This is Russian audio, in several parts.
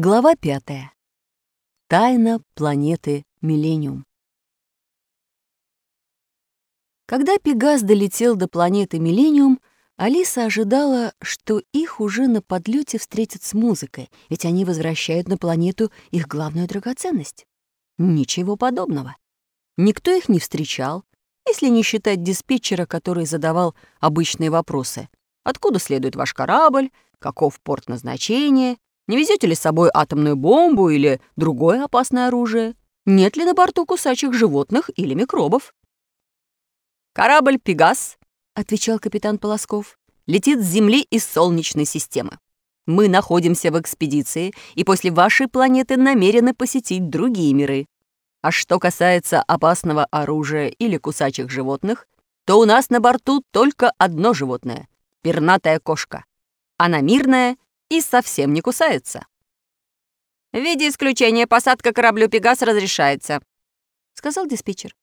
Глава пятая. Тайна планеты Миллениум. Когда Пегас долетел до планеты Миллениум, Алиса ожидала, что их уже на подлете встретят с музыкой, ведь они возвращают на планету их главную драгоценность. Ничего подобного. Никто их не встречал, если не считать диспетчера, который задавал обычные вопросы. Откуда следует ваш корабль? Каков порт назначения? Не везете ли с собой атомную бомбу или другое опасное оружие? Нет ли на борту кусачих животных или микробов? «Корабль «Пегас», — отвечал капитан Полосков, «летит с Земли из Солнечной системы. Мы находимся в экспедиции и после вашей планеты намерены посетить другие миры. А что касается опасного оружия или кусачих животных, то у нас на борту только одно животное — пернатая кошка. Она мирная и совсем не кусается. «В виде исключения посадка кораблю «Пегас» разрешается», — сказал диспетчер.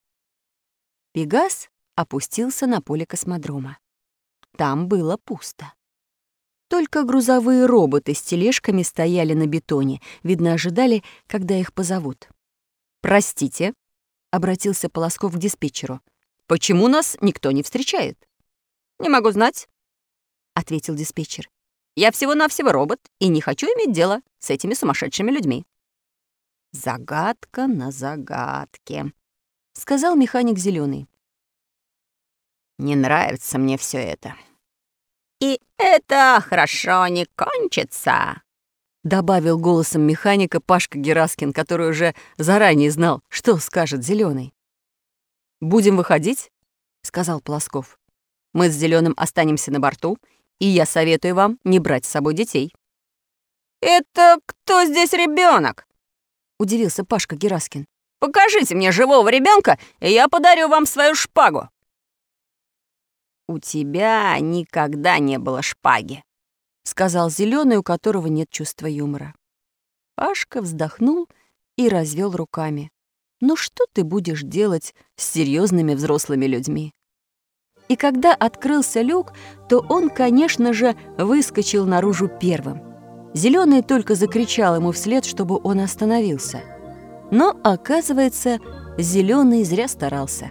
«Пегас» опустился на поле космодрома. Там было пусто. Только грузовые роботы с тележками стояли на бетоне, видно, ожидали, когда их позовут. «Простите», — обратился Полосков к диспетчеру, «почему нас никто не встречает?» «Не могу знать», — ответил диспетчер. Я всего-навсего робот и не хочу иметь дело с этими сумасшедшими людьми». «Загадка на загадке», — сказал механик зеленый. «Не нравится мне все это». «И это хорошо не кончится», — добавил голосом механика Пашка Гераскин, который уже заранее знал, что скажет зеленый. «Будем выходить?» — сказал Плосков. «Мы с зеленым останемся на борту и я советую вам не брать с собой детей». «Это кто здесь ребенок? удивился Пашка Гераскин. «Покажите мне живого ребенка, и я подарю вам свою шпагу». «У тебя никогда не было шпаги», — сказал зеленый, у которого нет чувства юмора. Пашка вздохнул и развел руками. «Ну что ты будешь делать с серьезными взрослыми людьми?» И когда открылся люк, то он, конечно же, выскочил наружу первым. Зеленый только закричал ему вслед, чтобы он остановился. Но, оказывается, Зеленый зря старался.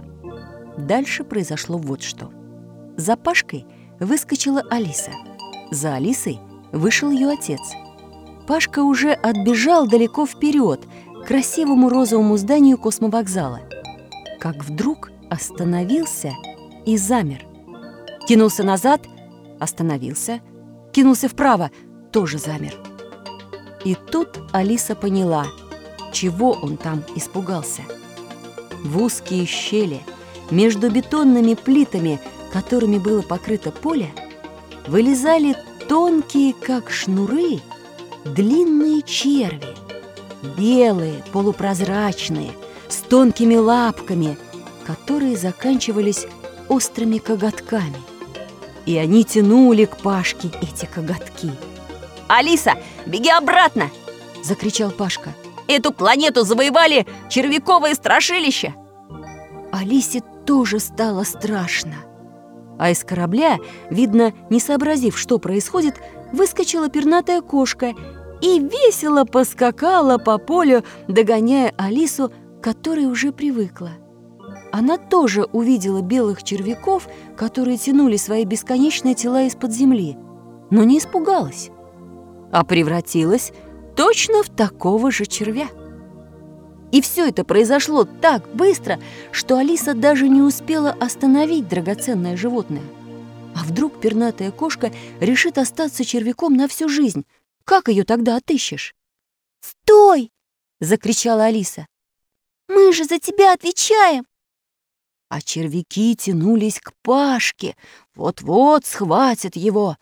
Дальше произошло вот что. За Пашкой выскочила Алиса. За Алисой вышел ее отец. Пашка уже отбежал далеко вперед к красивому розовому зданию космовокзала. Как вдруг остановился и замер. Кинулся назад, остановился, кинулся вправо, тоже замер. И тут Алиса поняла, чего он там испугался. В узкие щели между бетонными плитами, которыми было покрыто поле, вылезали тонкие, как шнуры, длинные черви, белые, полупрозрачные, с тонкими лапками, которые заканчивались острыми коготками. И они тянули к Пашке эти коготки. «Алиса, беги обратно!» – закричал Пашка. «Эту планету завоевали червяковые страшилища!» Алисе тоже стало страшно. А из корабля, видно, не сообразив, что происходит, выскочила пернатая кошка и весело поскакала по полю, догоняя Алису, которая уже привыкла она тоже увидела белых червяков, которые тянули свои бесконечные тела из-под земли, но не испугалась, а превратилась точно в такого же червя. И все это произошло так быстро, что Алиса даже не успела остановить драгоценное животное. А вдруг пернатая кошка решит остаться червяком на всю жизнь? Как ее тогда отыщешь? «Стой!» — закричала Алиса. «Мы же за тебя отвечаем!» А червяки тянулись к Пашке, вот-вот схватят его.